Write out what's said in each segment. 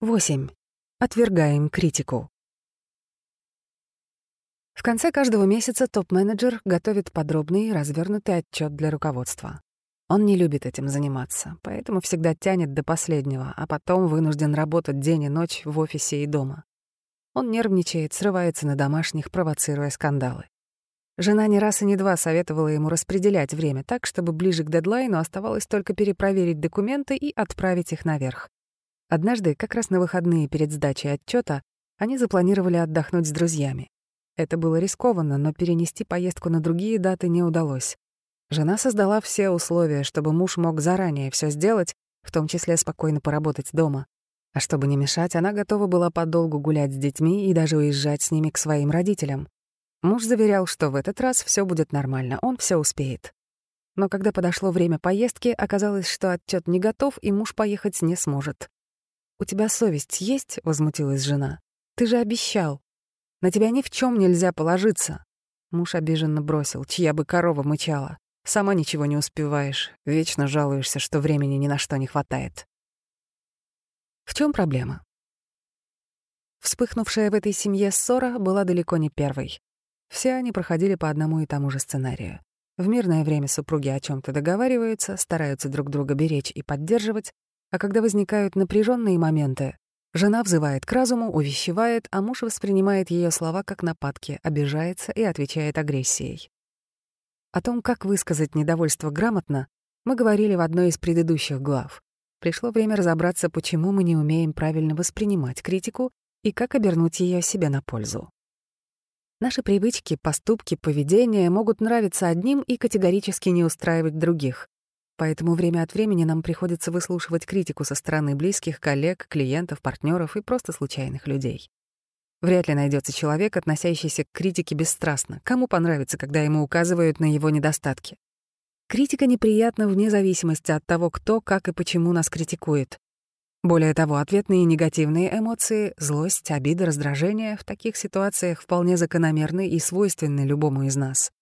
8. Отвергаем критику. В конце каждого месяца топ-менеджер готовит подробный и развернутый отчет для руководства. Он не любит этим заниматься, поэтому всегда тянет до последнего, а потом вынужден работать день и ночь в офисе и дома. Он нервничает, срывается на домашних, провоцируя скандалы. Жена не раз и не два советовала ему распределять время так, чтобы ближе к дедлайну оставалось только перепроверить документы и отправить их наверх. Однажды, как раз на выходные перед сдачей отчета, они запланировали отдохнуть с друзьями. Это было рискованно, но перенести поездку на другие даты не удалось. Жена создала все условия, чтобы муж мог заранее все сделать, в том числе спокойно поработать дома. А чтобы не мешать, она готова была подолгу гулять с детьми и даже уезжать с ними к своим родителям. Муж заверял, что в этот раз все будет нормально, он все успеет. Но когда подошло время поездки, оказалось, что отчет не готов, и муж поехать не сможет. «У тебя совесть есть?» — возмутилась жена. «Ты же обещал. На тебя ни в чем нельзя положиться». Муж обиженно бросил, чья бы корова мычала. «Сама ничего не успеваешь. Вечно жалуешься, что времени ни на что не хватает». В чем проблема? Вспыхнувшая в этой семье ссора была далеко не первой. Все они проходили по одному и тому же сценарию. В мирное время супруги о чем то договариваются, стараются друг друга беречь и поддерживать, а когда возникают напряженные моменты, жена взывает к разуму, увещевает, а муж воспринимает ее слова как нападки, обижается и отвечает агрессией. О том, как высказать недовольство грамотно, мы говорили в одной из предыдущих глав. Пришло время разобраться, почему мы не умеем правильно воспринимать критику и как обернуть ее себе на пользу. Наши привычки, поступки, поведение могут нравиться одним и категорически не устраивать других. Поэтому время от времени нам приходится выслушивать критику со стороны близких, коллег, клиентов, партнеров и просто случайных людей. Вряд ли найдется человек, относящийся к критике бесстрастно. Кому понравится, когда ему указывают на его недостатки? Критика неприятна вне зависимости от того, кто, как и почему нас критикует. Более того, ответные негативные эмоции, злость, обида, раздражение в таких ситуациях вполне закономерны и свойственны любому из нас.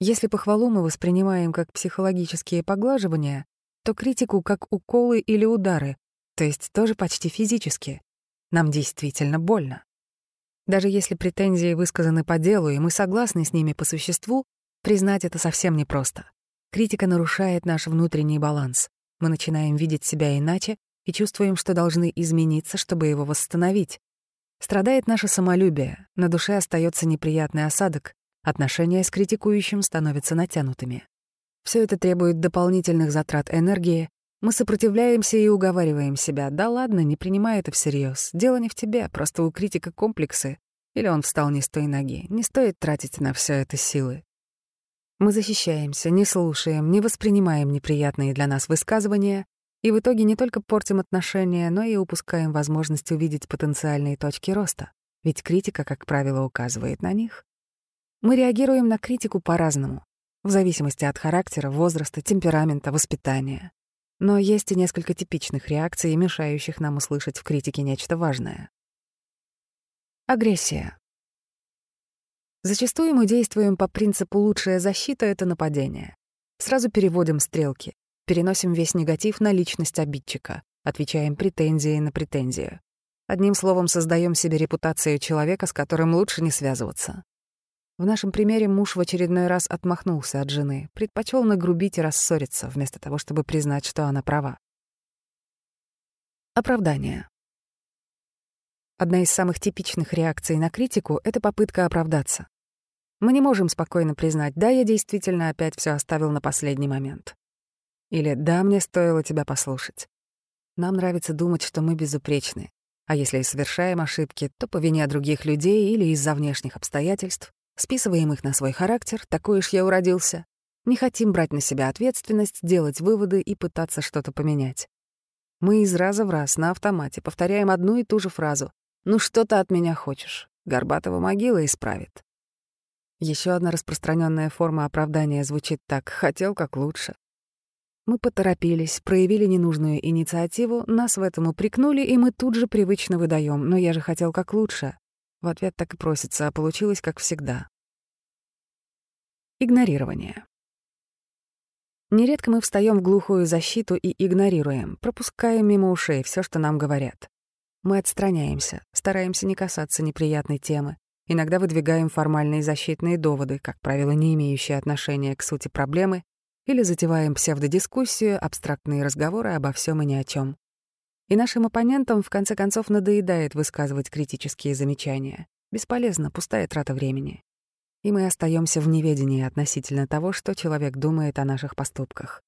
Если похвалу мы воспринимаем как психологические поглаживания, то критику как уколы или удары, то есть тоже почти физически. Нам действительно больно. Даже если претензии высказаны по делу, и мы согласны с ними по существу, признать это совсем непросто. Критика нарушает наш внутренний баланс. Мы начинаем видеть себя иначе и чувствуем, что должны измениться, чтобы его восстановить. Страдает наше самолюбие, на душе остается неприятный осадок, Отношения с критикующим становятся натянутыми. Все это требует дополнительных затрат энергии. Мы сопротивляемся и уговариваем себя. Да ладно, не принимай это всерьез. Дело не в тебе, просто у критика комплексы. Или он встал не с той ноги. Не стоит тратить на все это силы. Мы защищаемся, не слушаем, не воспринимаем неприятные для нас высказывания, и в итоге не только портим отношения, но и упускаем возможность увидеть потенциальные точки роста, ведь критика, как правило, указывает на них. Мы реагируем на критику по-разному, в зависимости от характера, возраста, темперамента, воспитания. Но есть и несколько типичных реакций, мешающих нам услышать в критике нечто важное. Агрессия. Зачастую мы действуем по принципу «лучшая защита — это нападение». Сразу переводим стрелки, переносим весь негатив на личность обидчика, отвечаем претензией на претензию. Одним словом, создаем себе репутацию человека, с которым лучше не связываться. В нашем примере муж в очередной раз отмахнулся от жены, предпочел нагрубить и рассориться, вместо того, чтобы признать, что она права. Оправдание. Одна из самых типичных реакций на критику — это попытка оправдаться. Мы не можем спокойно признать, да, я действительно опять все оставил на последний момент. Или да, мне стоило тебя послушать. Нам нравится думать, что мы безупречны, а если и совершаем ошибки, то по вине других людей или из-за внешних обстоятельств, Списываем их на свой характер, такой уж я уродился. Не хотим брать на себя ответственность, делать выводы и пытаться что-то поменять. Мы из раза в раз на автомате повторяем одну и ту же фразу. «Ну что ты от меня хочешь? Горбатова могила исправит». Еще одна распространенная форма оправдания звучит так «хотел как лучше». Мы поторопились, проявили ненужную инициативу, нас в этом упрекнули, и мы тут же привычно выдаем «но я же хотел как лучше». В ответ так и просится, а получилось как всегда. Игнорирование. Нередко мы встаем в глухую защиту и игнорируем, пропускаем мимо ушей все, что нам говорят. Мы отстраняемся, стараемся не касаться неприятной темы, иногда выдвигаем формальные защитные доводы, как правило, не имеющие отношения к сути проблемы, или затеваем псевдодискуссию, абстрактные разговоры обо всем и ни о чем. И нашим оппонентам в конце концов надоедает высказывать критические замечания. Бесполезно, пустая трата времени. И мы остаемся в неведении относительно того, что человек думает о наших поступках.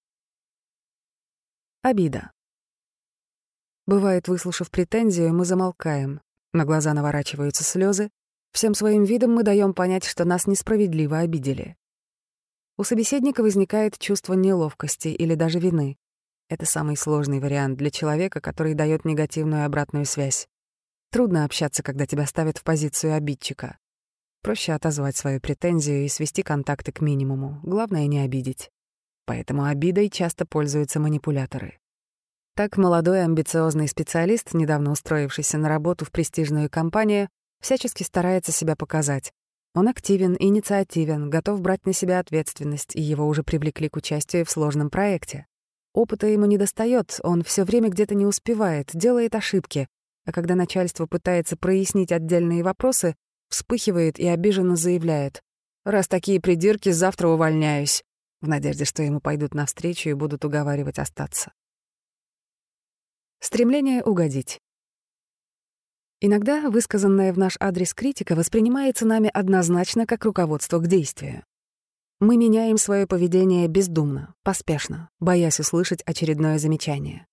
Обида. Бывает, выслушав претензию, мы замолкаем, на глаза наворачиваются слезы, всем своим видом мы даем понять, что нас несправедливо обидели. У собеседника возникает чувство неловкости или даже вины. Это самый сложный вариант для человека, который дает негативную обратную связь. Трудно общаться, когда тебя ставят в позицию обидчика. Проще отозвать свою претензию и свести контакты к минимуму. Главное — не обидеть. Поэтому обидой часто пользуются манипуляторы. Так молодой амбициозный специалист, недавно устроившийся на работу в престижную компанию, всячески старается себя показать. Он активен, инициативен, готов брать на себя ответственность, и его уже привлекли к участию в сложном проекте. Опыта ему не достает, он все время где-то не успевает, делает ошибки, а когда начальство пытается прояснить отдельные вопросы, вспыхивает и обиженно заявляет «Раз такие придирки, завтра увольняюсь», в надежде, что ему пойдут навстречу и будут уговаривать остаться. Стремление угодить. Иногда высказанная в наш адрес критика воспринимается нами однозначно как руководство к действию. Мы меняем свое поведение бездумно, поспешно, боясь услышать очередное замечание.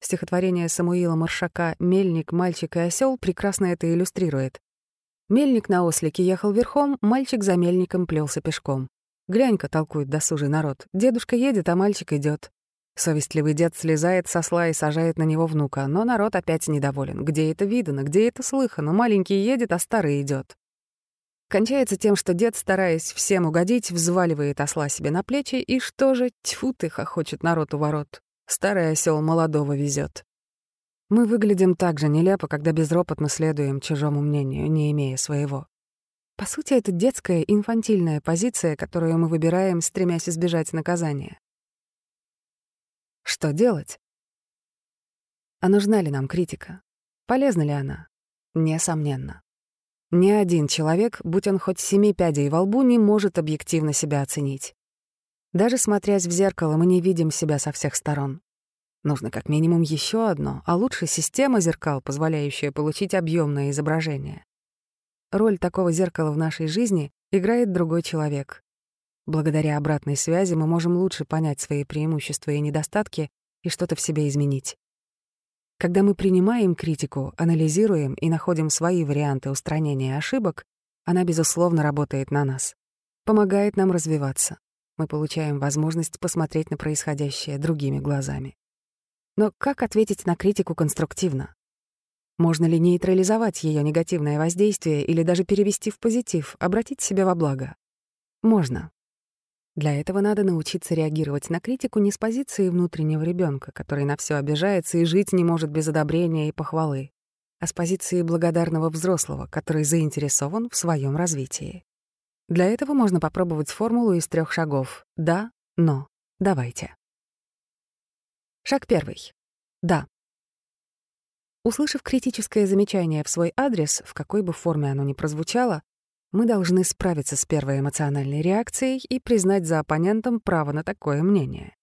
Стихотворение Самуила Маршака «Мельник, мальчик и осел прекрасно это иллюстрирует. Мельник на ослике ехал верхом, мальчик за мельником плелся пешком. Глянь-ка, толкует досужий народ. Дедушка едет, а мальчик идет. Совестливый дед слезает со сла и сажает на него внука, но народ опять недоволен. Где это видано, где это слыхано? Маленький едет, а старый идет. Кончается тем, что дед, стараясь всем угодить, взваливает осла себе на плечи, и что же, тьфу ты, хохочет народ у ворот. Старый осел молодого везет. Мы выглядим так же нелепо, когда безропотно следуем чужому мнению, не имея своего. По сути, это детская, инфантильная позиция, которую мы выбираем, стремясь избежать наказания. Что делать? А нужна ли нам критика? Полезна ли она? Несомненно. Ни один человек, будь он хоть семи пядей во лбу, не может объективно себя оценить. Даже смотрясь в зеркало, мы не видим себя со всех сторон. Нужно как минимум еще одно, а лучше система зеркал, позволяющая получить объемное изображение. Роль такого зеркала в нашей жизни играет другой человек. Благодаря обратной связи мы можем лучше понять свои преимущества и недостатки и что-то в себе изменить. Когда мы принимаем критику, анализируем и находим свои варианты устранения ошибок, она, безусловно, работает на нас. Помогает нам развиваться. Мы получаем возможность посмотреть на происходящее другими глазами. Но как ответить на критику конструктивно? Можно ли нейтрализовать ее негативное воздействие или даже перевести в позитив, обратить себя во благо? Можно. Для этого надо научиться реагировать на критику не с позиции внутреннего ребенка, который на все обижается и жить не может без одобрения и похвалы, а с позиции благодарного взрослого, который заинтересован в своем развитии. Для этого можно попробовать формулу из трех шагов «да», «но», «давайте». Шаг первый. «Да». Услышав критическое замечание в свой адрес, в какой бы форме оно ни прозвучало, мы должны справиться с первой эмоциональной реакцией и признать за оппонентом право на такое мнение.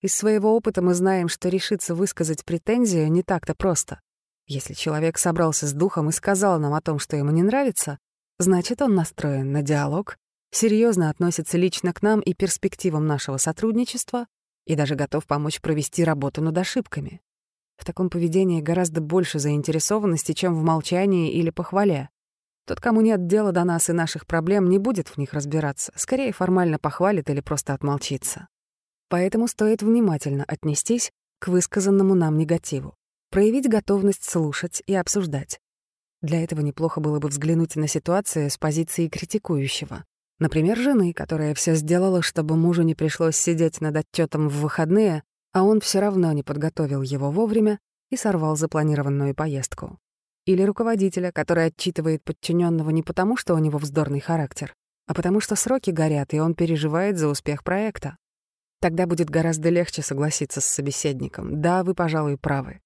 Из своего опыта мы знаем, что решиться высказать претензию не так-то просто. Если человек собрался с духом и сказал нам о том, что ему не нравится, значит, он настроен на диалог, серьезно относится лично к нам и перспективам нашего сотрудничества и даже готов помочь провести работу над ошибками. В таком поведении гораздо больше заинтересованности, чем в молчании или похвале. Тот, кому нет дела до нас и наших проблем, не будет в них разбираться, скорее формально похвалит или просто отмолчится. Поэтому стоит внимательно отнестись к высказанному нам негативу, проявить готовность слушать и обсуждать. Для этого неплохо было бы взглянуть на ситуацию с позиции критикующего. Например, жены, которая все сделала, чтобы мужу не пришлось сидеть над отчетом в выходные, а он все равно не подготовил его вовремя и сорвал запланированную поездку. Или руководителя, который отчитывает подчиненного не потому, что у него вздорный характер, а потому что сроки горят, и он переживает за успех проекта. Тогда будет гораздо легче согласиться с собеседником. Да, вы, пожалуй, правы.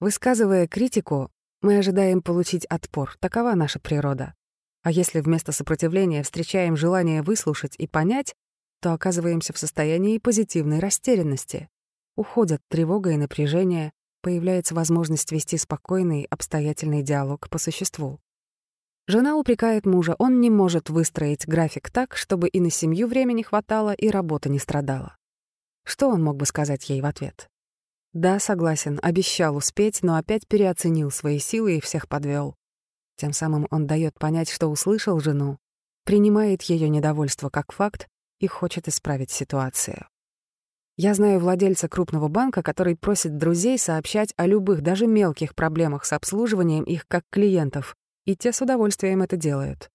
Высказывая критику, мы ожидаем получить отпор. Такова наша природа. А если вместо сопротивления встречаем желание выслушать и понять, то оказываемся в состоянии позитивной растерянности. Уходят тревога и напряжение, появляется возможность вести спокойный, обстоятельный диалог по существу. Жена упрекает мужа, он не может выстроить график так, чтобы и на семью времени хватало, и работа не страдала. Что он мог бы сказать ей в ответ? Да, согласен, обещал успеть, но опять переоценил свои силы и всех подвел. Тем самым он дает понять, что услышал жену, принимает ее недовольство как факт и хочет исправить ситуацию. Я знаю владельца крупного банка, который просит друзей сообщать о любых, даже мелких проблемах с обслуживанием их как клиентов, и те с удовольствием это делают.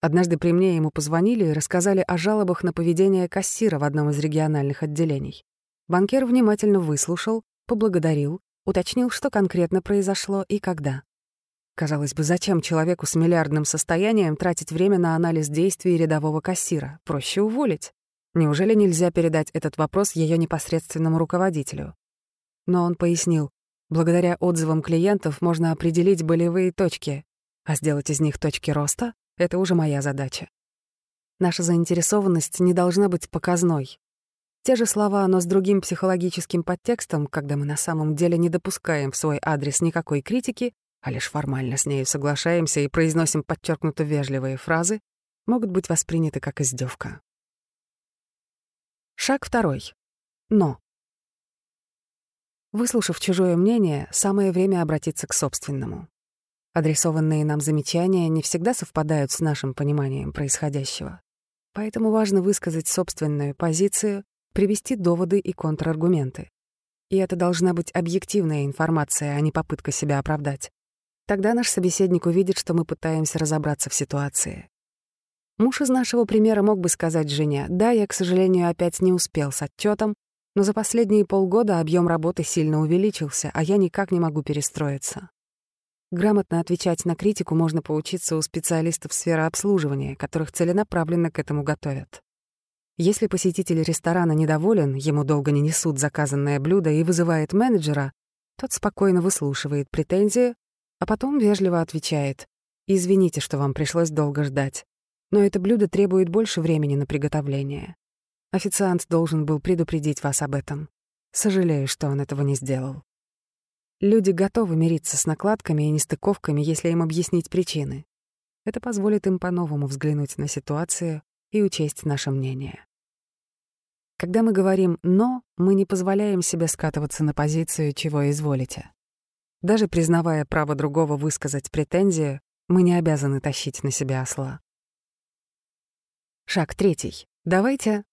Однажды при мне ему позвонили и рассказали о жалобах на поведение кассира в одном из региональных отделений. Банкир внимательно выслушал, поблагодарил, уточнил, что конкретно произошло и когда. Казалось бы, зачем человеку с миллиардным состоянием тратить время на анализ действий рядового кассира? Проще уволить. Неужели нельзя передать этот вопрос ее непосредственному руководителю? Но он пояснил, благодаря отзывам клиентов можно определить болевые точки, а сделать из них точки роста — это уже моя задача. Наша заинтересованность не должна быть показной. Те же слова, но с другим психологическим подтекстом, когда мы на самом деле не допускаем в свой адрес никакой критики, а лишь формально с нею соглашаемся и произносим подчеркнуто вежливые фразы, могут быть восприняты как издевка. Шаг второй. Но. Выслушав чужое мнение, самое время обратиться к собственному. Адресованные нам замечания не всегда совпадают с нашим пониманием происходящего. Поэтому важно высказать собственную позицию, привести доводы и контраргументы. И это должна быть объективная информация, а не попытка себя оправдать. Тогда наш собеседник увидит, что мы пытаемся разобраться в ситуации. Муж из нашего примера мог бы сказать жене, «Да, я, к сожалению, опять не успел с отчетом, но за последние полгода объем работы сильно увеличился, а я никак не могу перестроиться». Грамотно отвечать на критику можно поучиться у специалистов сферы обслуживания, которых целенаправленно к этому готовят. Если посетитель ресторана недоволен, ему долго не несут заказанное блюдо и вызывает менеджера, тот спокойно выслушивает претензию, а потом вежливо отвечает «Извините, что вам пришлось долго ждать, но это блюдо требует больше времени на приготовление. Официант должен был предупредить вас об этом. Сожалею, что он этого не сделал». Люди готовы мириться с накладками и нестыковками, если им объяснить причины. Это позволит им по-новому взглянуть на ситуацию и учесть наше мнение. Когда мы говорим «но», мы не позволяем себе скатываться на позицию «чего изволите». Даже признавая право другого высказать претензию, мы не обязаны тащить на себя осла. Шаг третий. Давайте...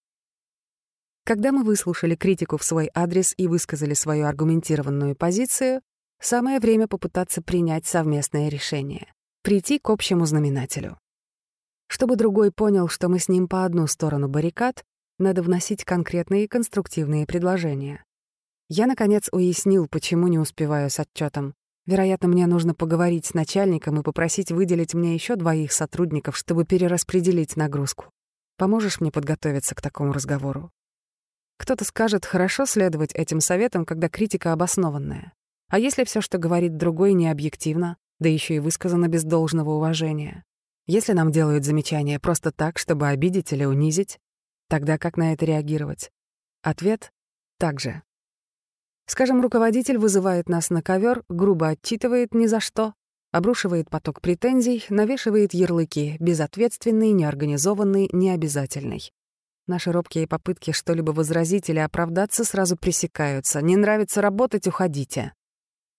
Когда мы выслушали критику в свой адрес и высказали свою аргументированную позицию, самое время попытаться принять совместное решение, прийти к общему знаменателю. Чтобы другой понял, что мы с ним по одну сторону баррикад, надо вносить конкретные конструктивные предложения. Я, наконец, уяснил, почему не успеваю с отчетом. Вероятно, мне нужно поговорить с начальником и попросить выделить мне еще двоих сотрудников, чтобы перераспределить нагрузку. Поможешь мне подготовиться к такому разговору? Кто-то скажет, хорошо следовать этим советам, когда критика обоснованная. А если все, что говорит другой, не объективно, да еще и высказано без должного уважения? Если нам делают замечания просто так, чтобы обидеть или унизить, тогда как на это реагировать? Ответ — так же. Скажем, руководитель вызывает нас на ковер, грубо отчитывает ни за что, обрушивает поток претензий, навешивает ярлыки «безответственный», «неорганизованный», «необязательный». Наши робкие попытки что-либо возразить или оправдаться сразу пресекаются. «Не нравится работать — уходите».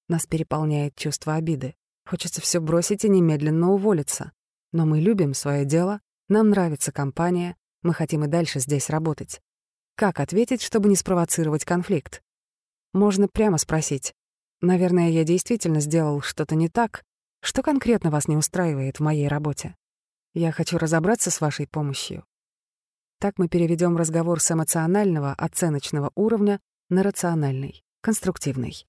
Нас переполняет чувство обиды. Хочется все бросить и немедленно уволиться. Но мы любим свое дело, нам нравится компания, мы хотим и дальше здесь работать. Как ответить, чтобы не спровоцировать конфликт? Можно прямо спросить. Наверное, я действительно сделал что-то не так. Что конкретно вас не устраивает в моей работе? Я хочу разобраться с вашей помощью. Так мы переведем разговор с эмоционального, оценочного уровня на рациональный, конструктивный.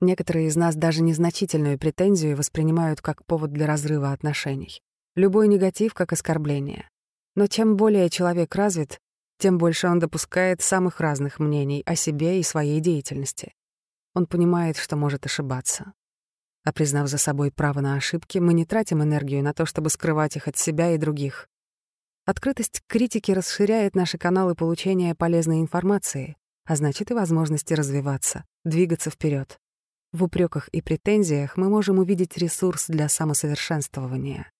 Некоторые из нас даже незначительную претензию воспринимают как повод для разрыва отношений. Любой негатив — как оскорбление. Но чем более человек развит, тем больше он допускает самых разных мнений о себе и своей деятельности. он понимает, что может ошибаться. А признав за собой право на ошибки, мы не тратим энергию на то, чтобы скрывать их от себя и других. Открытость к критике расширяет наши каналы получения полезной информации, а значит и возможности развиваться, двигаться вперед. В упреках и претензиях мы можем увидеть ресурс для самосовершенствования.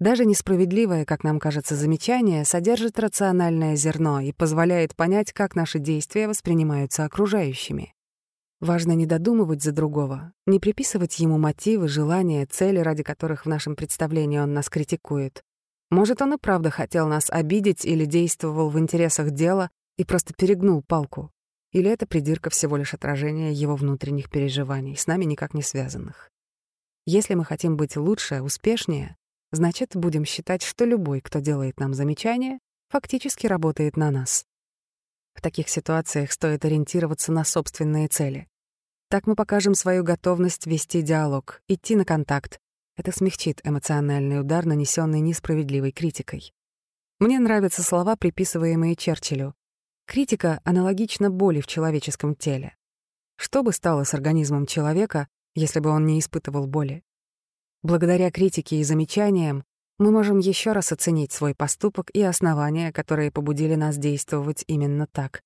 Даже несправедливое, как нам кажется, замечание содержит рациональное зерно и позволяет понять, как наши действия воспринимаются окружающими. Важно не додумывать за другого, не приписывать ему мотивы, желания, цели, ради которых в нашем представлении он нас критикует. Может, он и правда хотел нас обидеть или действовал в интересах дела и просто перегнул палку. Или эта придирка всего лишь отражение его внутренних переживаний, с нами никак не связанных. Если мы хотим быть лучше, успешнее, значит, будем считать, что любой, кто делает нам замечание, фактически работает на нас. В таких ситуациях стоит ориентироваться на собственные цели. Так мы покажем свою готовность вести диалог, идти на контакт. Это смягчит эмоциональный удар, нанесенный несправедливой критикой. Мне нравятся слова, приписываемые Черчиллю. Критика аналогична боли в человеческом теле. Что бы стало с организмом человека, если бы он не испытывал боли? Благодаря критике и замечаниям мы можем еще раз оценить свой поступок и основания, которые побудили нас действовать именно так,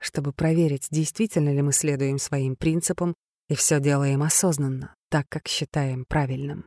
чтобы проверить, действительно ли мы следуем своим принципам и все делаем осознанно, так, как считаем правильным.